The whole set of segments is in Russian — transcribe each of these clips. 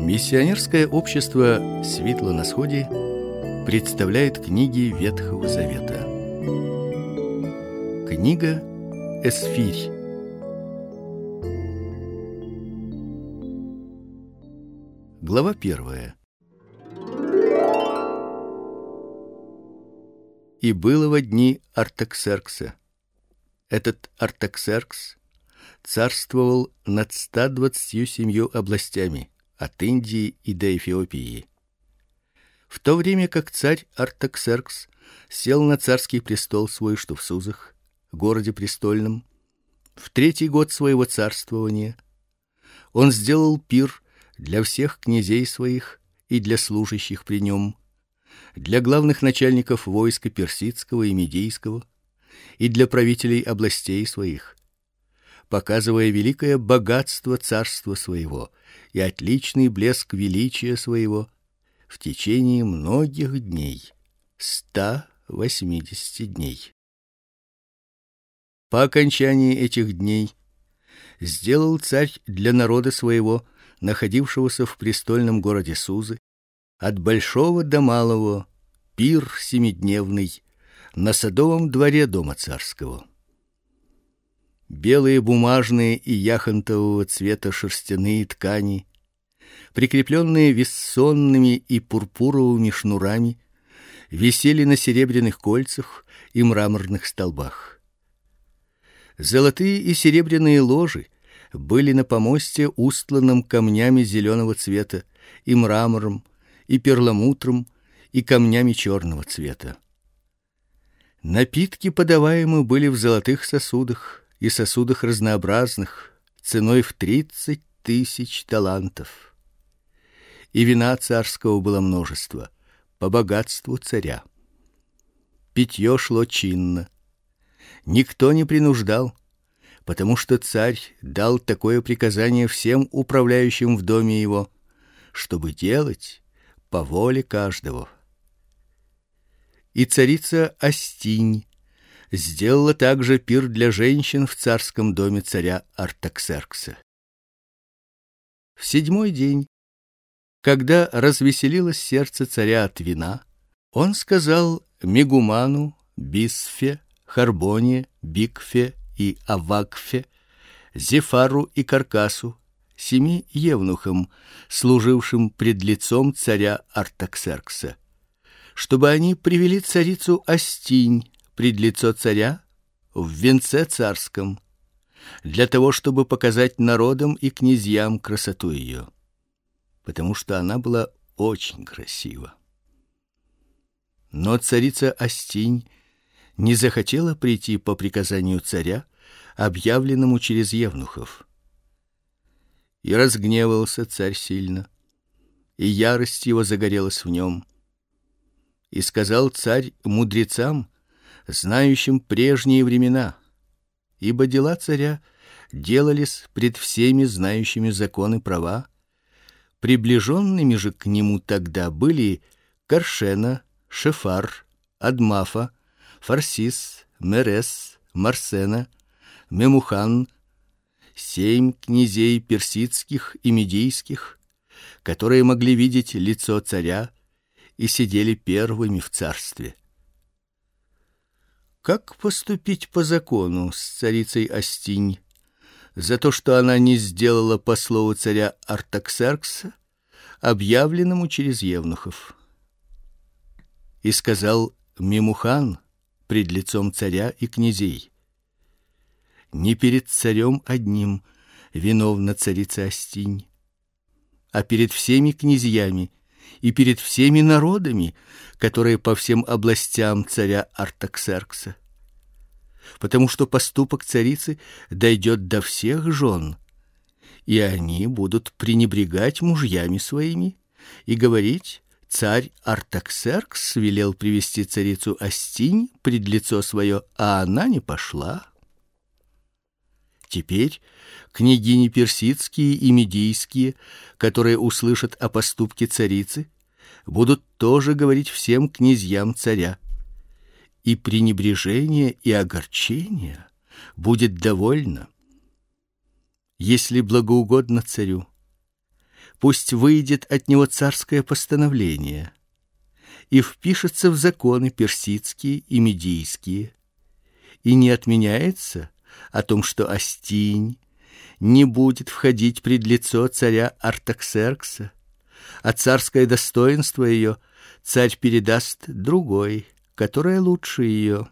Миссионерское общество Светло на сходе представляет книги Ветхого Завета. Книга Эсфирь. Глава первая. И было во дни Артаксеркса. Этот Артаксеркс царствовал над 127 областями от Индии и до Эфиопии. В то время как царь Артаксеркс сел на царский престол свой, что в Сузах, городе престольном, в третий год своего царствования, он сделал пир для всех князей своих и для служащих при нем, для главных начальников войска персидского и медийского, и для правителей областей своих, показывая великое богатство царства своего и отличный блеск величия своего в течение многих дней, ста восьмидесяти дней. По окончании этих дней сделал царь для народа своего, находившегося в престольном городе Сузы, от большого до малого пир семидневный на садовом дворе дома царского белые бумажные и яхонтового цвета шерстяные ткани, прикрепленные вессонными и пурпуровыми шнурами, висели на серебряных кольцах и мраморных столбах. Золотые и серебряные ложи были на помосте, устланном камнями зеленого цвета, и мрамором, и перламутром, и камнями черного цвета. Напитки подаваемы были в золотых сосудах, и сосудах разнообразных, ценой в тридцать тысяч талантов. И вина царского было множество, по богатству царя. Питье шло чинно. Никто не принуждал, потому что царь дал такое приказание всем управляющим в доме его, чтобы делать по воле каждого. И царица Астинь сделала также пир для женщин в царском доме царя Артаксеркса. В седьмой день, когда развеселилось сердце царя от вина, он сказал Мегуману, Бисфе, Харбоне, Бикфе и Авакфе, Зефару и Каркасу, семи евнухам, служившим пред лицом царя Артаксеркса, чтобы они привели царицу Астинь пред лицо царя в венце царском, для того, чтобы показать народам и князьям красоту ее, потому что она была очень красива. Но царица Астинь не захотела прийти по приказанию царя, объявленному через евнухов. И разгневался царь сильно, и ярость его загорелась в нем. И сказал царь мудрецам, знающим прежние времена, ибо дела царя делались пред всеми знающими законы права, приближенными же к нему тогда были Каршена, Шефар, Адмафа, Фарсис, Мерес, Марсена, Мемухан, семь князей персидских и медийских, которые могли видеть лицо царя и сидели первыми в царстве. Как поступить по закону с царицей Астинь за то, что она не сделала по слову царя Артаксеркса, объявленному через евнухов? И сказал Мимухан пред лицом царя и князей: Не перед царем одним виновна царица Астинь, а перед всеми князьями и перед всеми народами, которые по всем областям царя Артаксеркса. Потому что поступок царицы дойдет до всех жен, и они будут пренебрегать мужьями своими и говорить: царь Артаксеркс велел привести царицу Астинь пред лицо свое, а она не пошла. Теперь княгини персидские и медийские, которые услышат о поступке царицы, будут тоже говорить всем князьям царя. И пренебрежение и огорчение будет довольно. Если благоугодно царю, Пусть выйдет от него царское постановление и впишется в законы персидские и медийские, и не отменяется о том, что Астинь не будет входить пред лицо царя Артаксеркса, а царское достоинство ее царь передаст другой, которая лучше ее.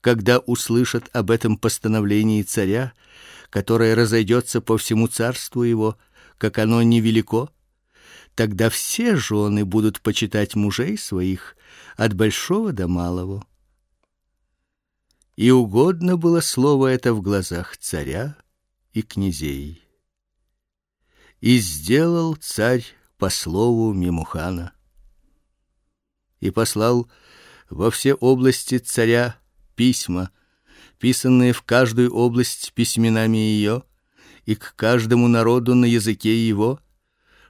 Когда услышат об этом постановлении царя, которое разойдется по всему царству его, как оно невелико, тогда все жены будут почитать мужей своих от большого до малого. И угодно было слово это в глазах царя и князей. И сделал царь по слову Мемухана и послал во все области царя письма, писанные в каждую область письменами ее и к каждому народу на языке его,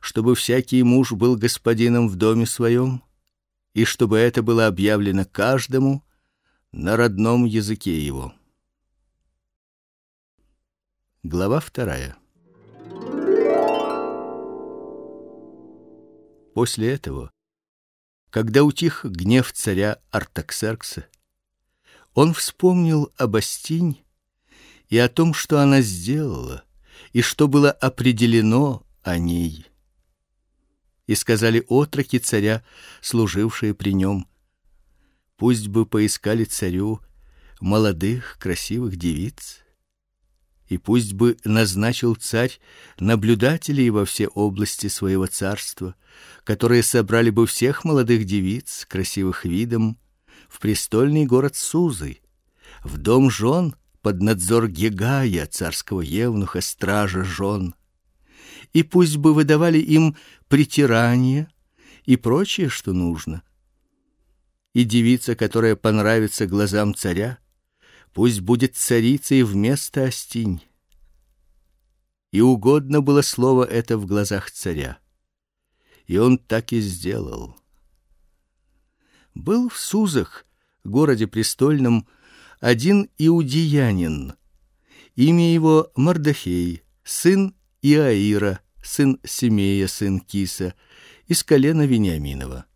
чтобы всякий муж был господином в доме своем, и чтобы это было объявлено каждому на родном языке его. Глава вторая. После этого, когда утих гнев царя Артаксеркса, он вспомнил об Астинь и о том, что она сделала, и что было определено о ней. И сказали отроки царя, служившие при нем, пусть бы поискали царю молодых красивых девиц, и пусть бы назначил царь наблюдателей во все области своего царства, которые собрали бы всех молодых девиц, красивых видом, в престольный город Сузы, в дом жен под надзор Гегая, царского евнуха, стража жен. И пусть бы выдавали им притирание и прочее, что нужно. И девица, которая понравится глазам царя, пусть будет царицей вместо Астинь. И угодно было слово это в глазах царя. И он так и сделал. Был в Сузах, городе престольном, один иудеянин. Имя его Мардахей, сын Иаира, сын Семея, сын Киса, из колена Вениаминова.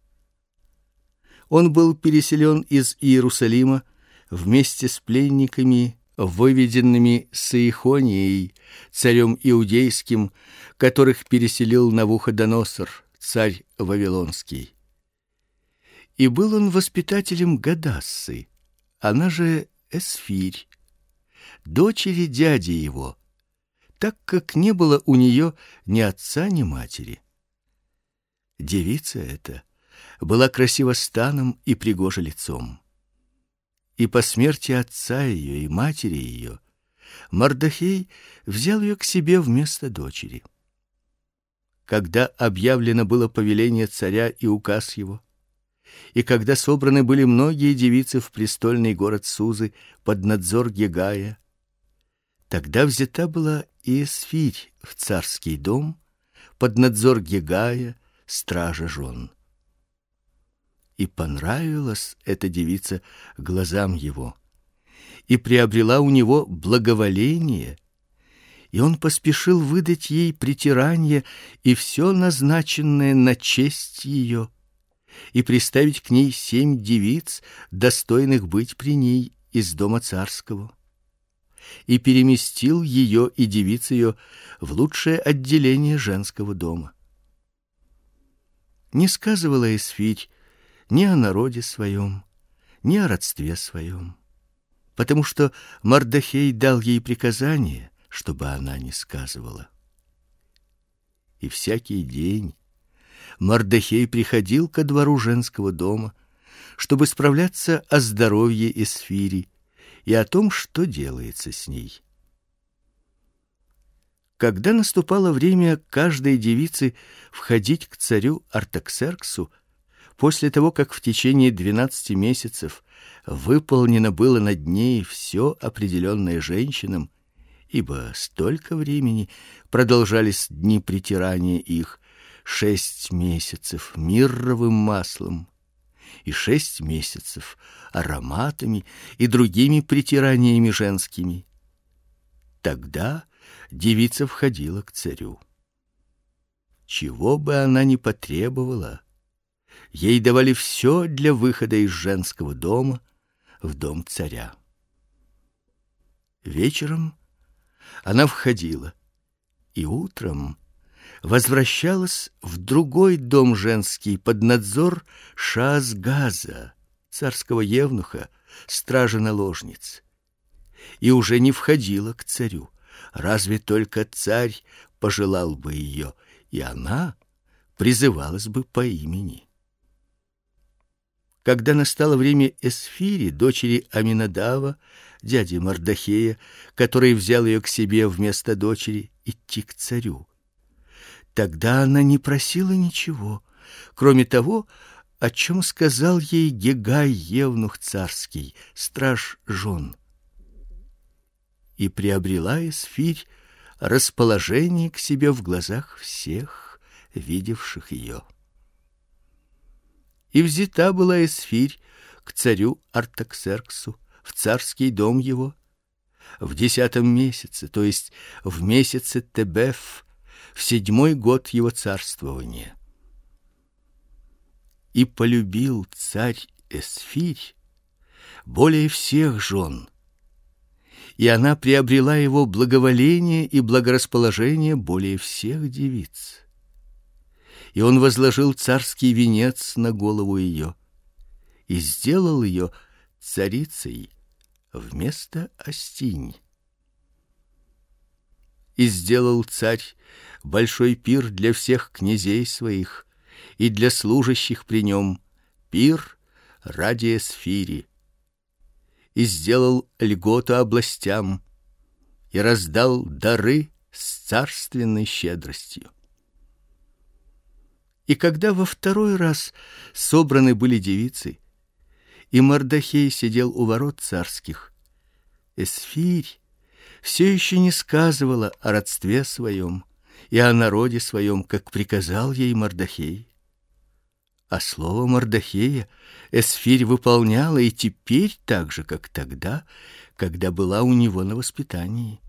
Он был переселен из Иерусалима вместе с пленниками, выведенными с Иехонией, царем иудейским, которых переселил Навуходоносор, царь вавилонский. И был он воспитателем Гадассы, она же Эсфирь, дочери дяди его, так как не было у нее ни отца, ни матери. Девица эта была красива станом и пригожа лицом. И по смерти отца ее и матери ее Мардахей взял ее к себе вместо дочери. Когда объявлено было повеление царя и указ его, и когда собраны были многие девицы в престольный город Сузы под надзор Гегая, тогда взята была и Эсфирь в царский дом под надзор Гегая, стража жен. И понравилась эта девица глазам его, и приобрела у него благоволение, и он поспешил выдать ей притирание и все назначенное на честь ее и приставить к ней семь девиц, достойных быть при ней из дома царского. И переместил ее и девиц ее в лучшее отделение женского дома. Не сказывала Эсфирь ни о народе своем, ни о родстве своем, потому что Мардахей дал ей приказание, чтобы она не сказывала. И всякий день Мардахей приходил ко двору женского дома, чтобы справляться о здоровье Эсфири и о том, что делается с ней. Когда наступало время каждой девицы входить к царю Артаксерксу, после того, как в течение двенадцати месяцев выполнено было над ней все определенное женщинам, ибо столько времени продолжались дни притирания их, шесть месяцев мирровым маслом и шесть месяцев ароматами и другими притираниями женскими. Тогда девица входила к царю. чего бы она ни потребовала, ей давали все для выхода из женского дома в дом царя. Вечером она входила, и утром возвращалась в другой дом женский под надзор Шазгаза, царского евнуха, стража наложниц, и уже не входила к царю. Разве только царь пожелал бы ее, и она призывалась бы по имени. Когда настало время Эсфири, дочери Аминадава, дяди Мардахея, который взял ее к себе вместо дочери, идти к царю. Тогда она не просила ничего, кроме того, о чем сказал ей Гегай евнух царский, страж жен. И приобрела Эсфирь расположение к себе в глазах всех, видевших ее и взята была Эсфирь к царю Артаксерксу в царский дом его в десятом месяце, то есть в месяце Тебеф, в седьмой год его царствования. И полюбил царь Эсфирь более всех жен, и она приобрела его благоволение и благорасположение более всех девиц и он возложил царский венец на голову ее и сделал ее царицей вместо Астинь. И сделал царь большой пир для всех князей своих и для служащих при нем пир ради Эсфири. И сделал льготу областям и раздал дары с царственной щедростью. И когда во второй раз собраны были девицы, и Мардахей сидел у ворот царских, Эсфирь все еще не сказывала о родстве своем и о народе своем, как приказал ей Мардахей. А слово Мардахея Эсфирь выполняла и теперь так же, как тогда, когда была у него на воспитании.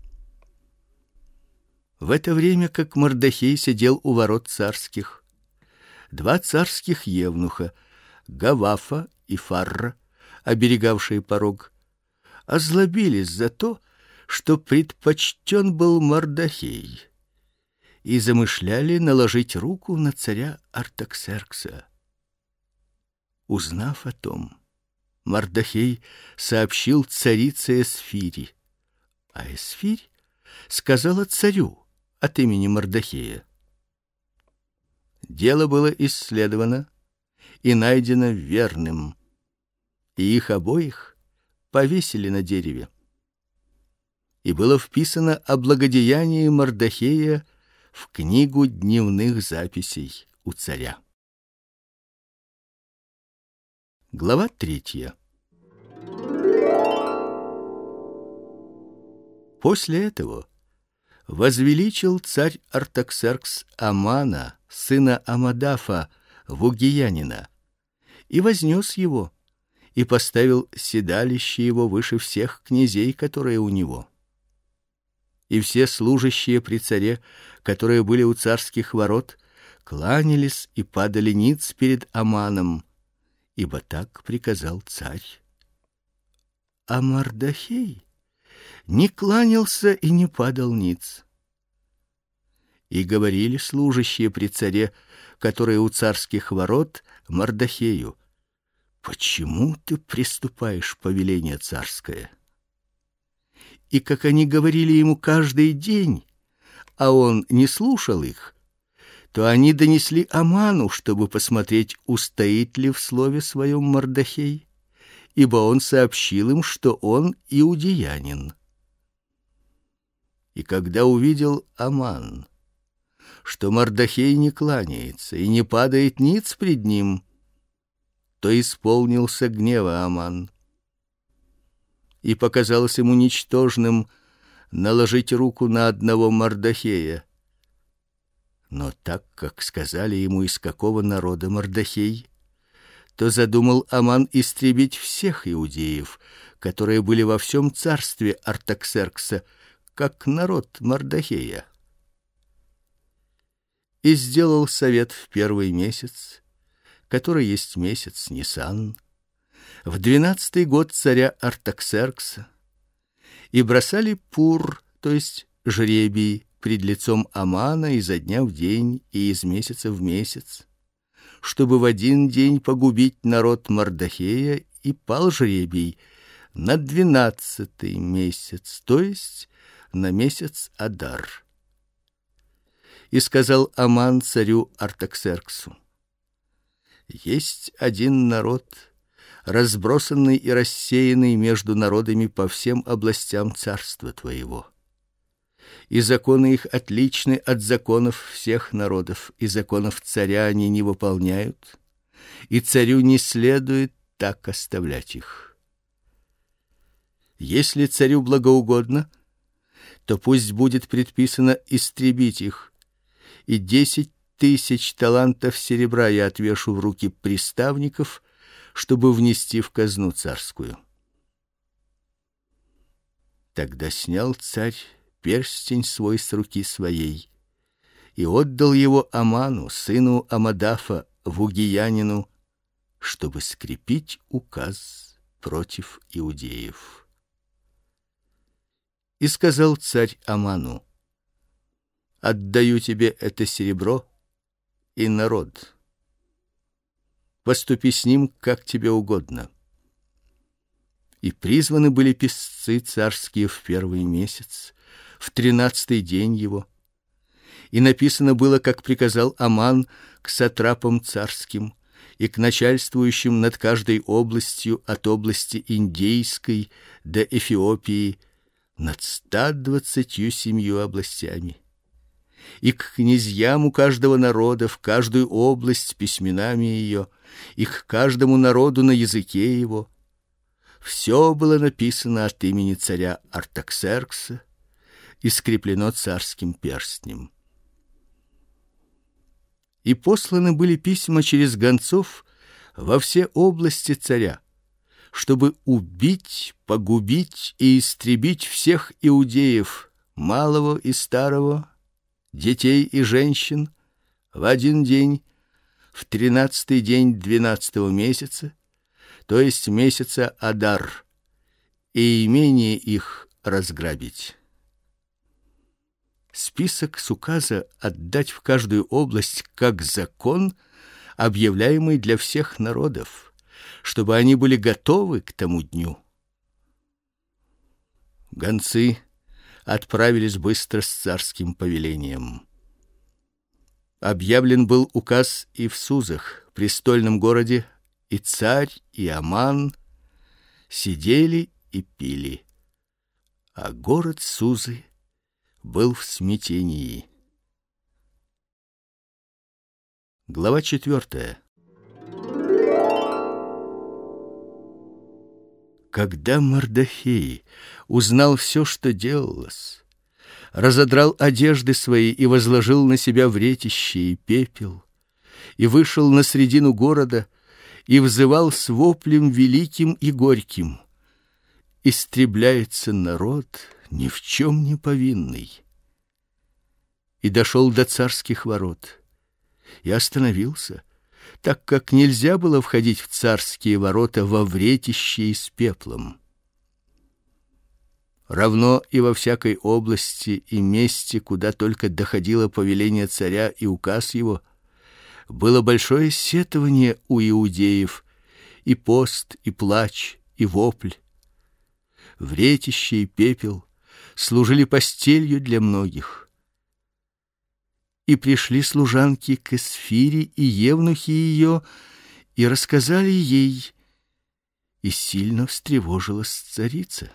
В это время, как Мардахей сидел у ворот царских, два царских евнуха, Гавафа и Фарра, оберегавшие порог, озлобились за то, что предпочтен был Мардахей, и замышляли наложить руку на царя Артаксеркса. Узнав о том, Мардахей сообщил царице Эсфири, а Эсфирь сказала царю от имени Мардахея: Дело было исследовано и найдено верным, и их обоих повесили на дереве. И было вписано о благодеянии Мардахея в книгу дневных записей у царя. Глава третья. После этого возвеличил царь Артаксеркс Амана, сына Амадафа, вугиянина, и вознес его, и поставил седалище его выше всех князей, которые у него. И все служащие при царе, которые были у царских ворот, кланялись и падали ниц перед Аманом, ибо так приказал царь. А Мардахей не кланялся и не падал ниц. И говорили служащие при царе, которые у царских ворот, Мардахею: "Почему ты приступаешь повеление царское?" И как они говорили ему каждый день, а он не слушал их, то они донесли Аману, чтобы посмотреть, устоит ли в слове своем Мардахей, ибо он сообщил им, что он иудеянин. И когда увидел Аман, что Мардахей не кланяется и не падает ниц пред ним, то исполнился гнева Аман. И показалось ему ничтожным наложить руку на одного Мардахея. Но так как сказали ему из какого народа Мардахей, то задумал Аман истребить всех иудеев, которые были во всем царстве Артаксеркса, как народ Мардахея. И сделал совет в первый месяц, который есть месяц Нисан, в двенадцатый год царя Артаксеркса, и бросали пур, то есть жребий пред лицом Амана изо дня в день и из месяца в месяц, чтобы в один день погубить народ Мардахея, и пал жребий на двенадцатый месяц, то есть на месяц Адар. И сказал Аман царю Артаксерксу: Есть один народ, разбросанный и рассеянный между народами по всем областям царства твоего. И законы их отличны от законов всех народов, и законов царя они не выполняют, и царю не следует так оставлять их. Если царю благоугодно, то пусть будет предписано истребить их, и десять тысяч талантов серебра я отвешу в руки приставников, чтобы внести в казну царскую. Тогда снял царь перстень свой с руки своей и отдал его Аману, сыну Амадафа, вугиянину, чтобы скрепить указ против иудеев. И сказал царь Аману: Отдаю тебе это серебро и народ. Поступи с ним как тебе угодно. И призваны были писцы царские в первый месяц, в тринадцатый день его. И написано было, как приказал Аман к сатрапам царским и к начальствующим над каждой областью от области индейской до Эфиопии над ста двадцатью семью областями и к князьям у каждого народа в каждую область письменами ее, и к каждому народу на языке его. Все было написано от имени царя Артаксеркса и скреплено царским перстнем. И посланы были письма через гонцов во все области царя, чтобы убить, погубить и истребить всех иудеев, малого и старого, детей и женщин в один день в тринадцатый день двенадцатого месяца, то есть месяца Адар, и имение их разграбить. Список с указа отдать в каждую область как закон, объявляемый для всех народов, чтобы они были готовы к тому дню. Гонцы отправились быстро с царским повелением. Объявлен был указ и в Сузах, престольном городе, и царь, и Аман сидели и пили. А город Сузы был в смятении. Глава четвертая. Когда Мордохей узнал все, что делалось, разодрал одежды свои и возложил на себя вретище и пепел, и вышел на средину города и взывал с воплем великим и горьким: истребляется народ ни в чем не повинный. И дошел до царских ворот и остановился так как нельзя было входить в царские ворота во вретище и с пеплом. Равно и во всякой области и месте, куда только доходило повеление царя и указ его, было большое сетование у иудеев, и пост, и плач, и вопль. Вретище и пепел служили постелью для многих и пришли служанки к Эсфире и евнухи ее и рассказали ей, и сильно встревожилась царица.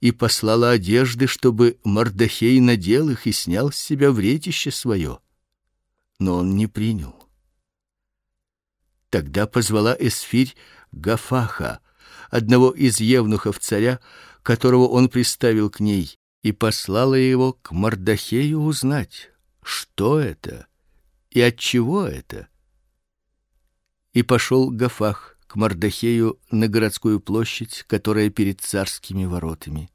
И послала одежды, чтобы Мордохей надел их и снял с себя вретище свое, но он не принял. Тогда позвала Эсфирь Гафаха, одного из евнухов царя, которого он приставил к ней, и послала его к Мордохею узнать, что это и от чего это. И пошел Гафах к Мордохею на городскую площадь, которая перед царскими воротами.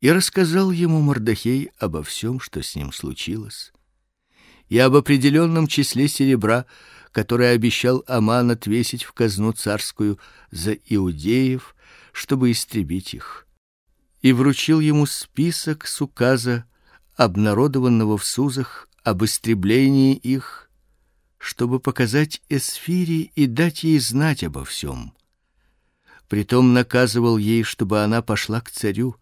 И рассказал ему Мордохей обо всем, что с ним случилось, и об определенном числе серебра, которое обещал Аман отвесить в казну царскую за иудеев, чтобы истребить их. И вручил ему список с указа, обнародованного в Сузах об истреблении их, чтобы показать Эсфире и дать ей знать обо всем. Притом наказывал ей, чтобы она пошла к царю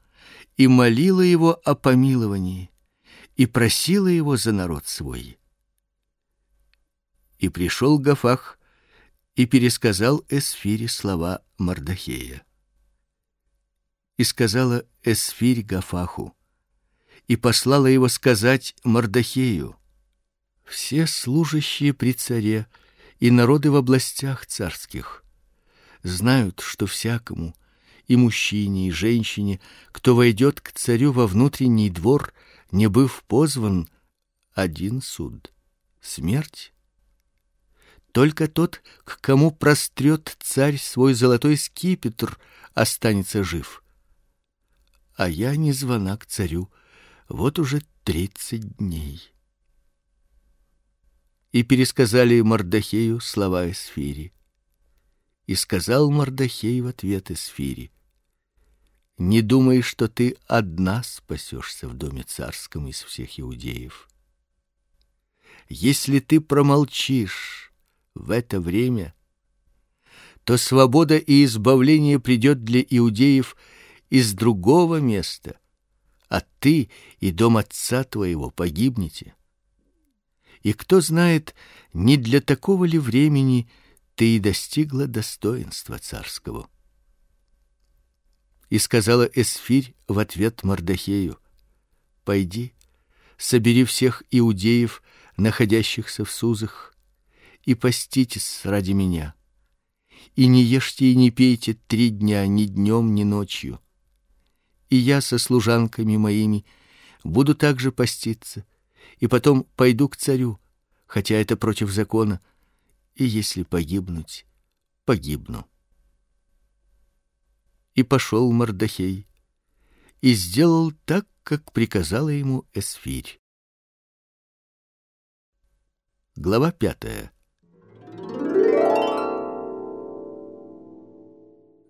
и молила его о помиловании и просила его за народ свой. И пришел Гафах и пересказал Эсфире слова Мардахея. И сказала Эсфирь Гафаху: и послала его сказать Мардахею: все служащие при царе и народы в областях царских знают, что всякому и мужчине, и женщине, кто войдет к царю во внутренний двор, не быв позван, один суд смерть. Только тот, к кому прострет царь свой золотой скипетр, останется жив. А я не звана к царю вот уже тридцать дней. И пересказали Мардахею слова Эсфири. И сказал Мардахей в ответ Эсфири: Не думай, что ты одна спасешься в доме царском из всех иудеев. Если ты промолчишь в это время, то свобода и избавление придет для иудеев из другого места, а ты и дом отца твоего погибнете. И кто знает, не для такого ли времени ты и достигла достоинства царского. И сказала Эсфирь в ответ Мардахею: Пойди, собери всех иудеев, находящихся в Сузах, и поститесь ради меня. И не ешьте и не пейте три дня ни днем, ни ночью и я со служанками моими буду также поститься, и потом пойду к царю, хотя это против закона, и если погибнуть, погибну. И пошел Мардахей и сделал так, как приказала ему Эсфирь. Глава пятая.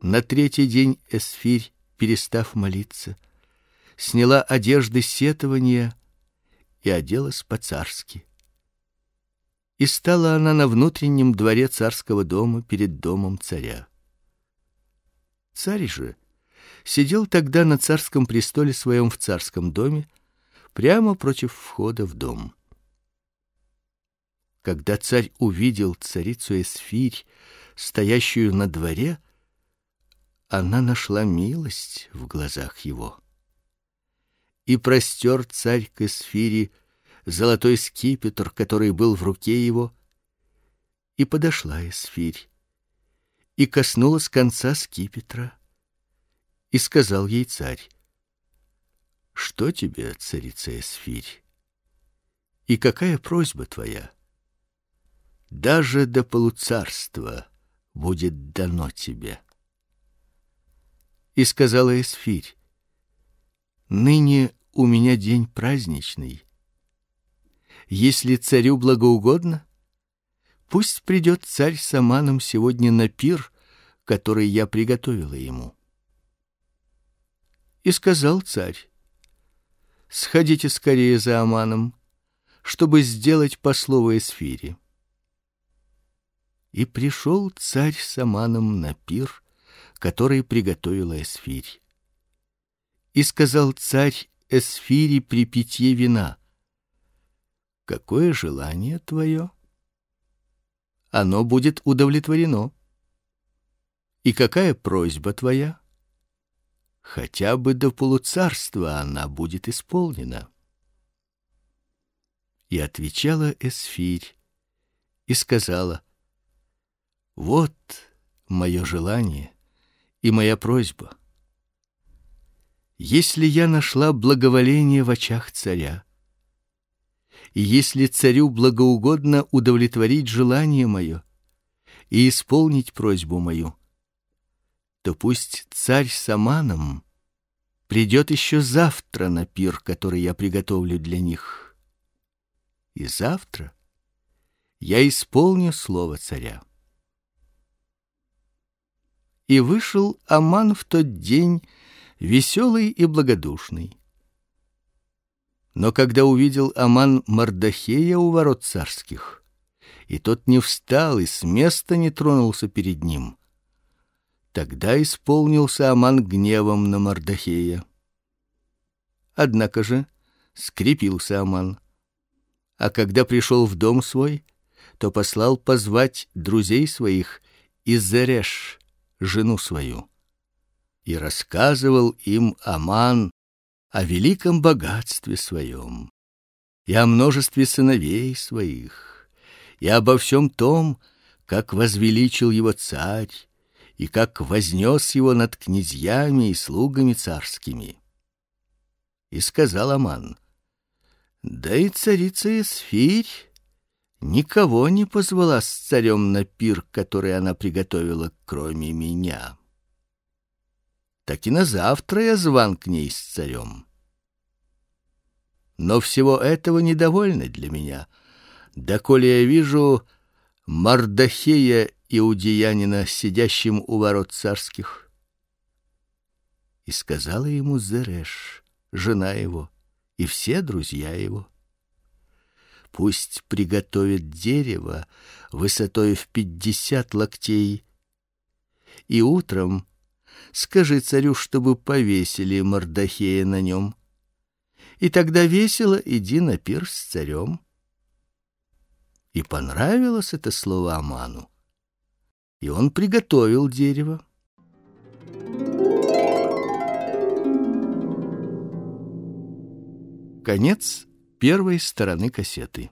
На третий день Эсфирь перестав молиться, сняла одежды сетования и оделась по-царски. И стала она на внутреннем дворе царского дома перед домом царя. Царь же сидел тогда на царском престоле своем в царском доме, прямо против входа в дом. Когда царь увидел царицу Эсфирь, стоящую на дворе, она нашла милость в глазах его. И простер царь к Эсфире золотой скипетр, который был в руке его, и подошла Эсфирь, и коснулась конца скипетра, и сказал ей царь, «Что тебе, царица Эсфирь? И какая просьба твоя? Даже до полуцарства будет дано тебе» и сказала Эсфирь: Ныне у меня день праздничный. Если царю благоугодно, пусть придет царь с Аманом сегодня на пир, который я приготовила ему. И сказал царь: Сходите скорее за Аманом, чтобы сделать по слову Эсфире. И пришел царь с Аманом на пир, который приготовила Эсфирь. И сказал царь Эсфире при питье вина: Какое желание твое? Оно будет удовлетворено. И какая просьба твоя? Хотя бы до полуцарства она будет исполнена. И отвечала Эсфирь и сказала: Вот мое желание и моя просьба. Если я нашла благоволение в очах царя, и если царю благоугодно удовлетворить желание мое и исполнить просьбу мою, то пусть царь с Аманом придет еще завтра на пир, который я приготовлю для них. и завтра я исполню слово царя. И вышел Аман в тот день веселый и благодушный. Но когда увидел Аман Мардахея у ворот царских, и тот не встал и с места не тронулся перед ним, тогда исполнился Аман гневом на Мардахея. Однако же скрепился Аман. А когда пришел в дом свой, то послал позвать друзей своих и Зереш, жену свою, и рассказывал им Аман о великом богатстве своем и о множестве сыновей своих и обо всем том, как возвеличил его царь и как вознес его над князьями и слугами царскими. И сказал Аман: Да и царица Эсфирь никого не позвала с царем на пир, который она приготовила, кроме меня. Так и на завтра я зван к ней с царем. Но всего этого недовольно для меня, доколе я вижу Мардахея иудеянина, сидящим у ворот царских. И сказала ему Зереш: жена его и все друзья его. Пусть приготовят дерево высотой в пятьдесят локтей, и утром скажи царю, чтобы повесили Мордахея на нем. И тогда весело иди на пир с царем. И понравилось это слово Аману. И он приготовил дерево. Конец первой стороны кассеты.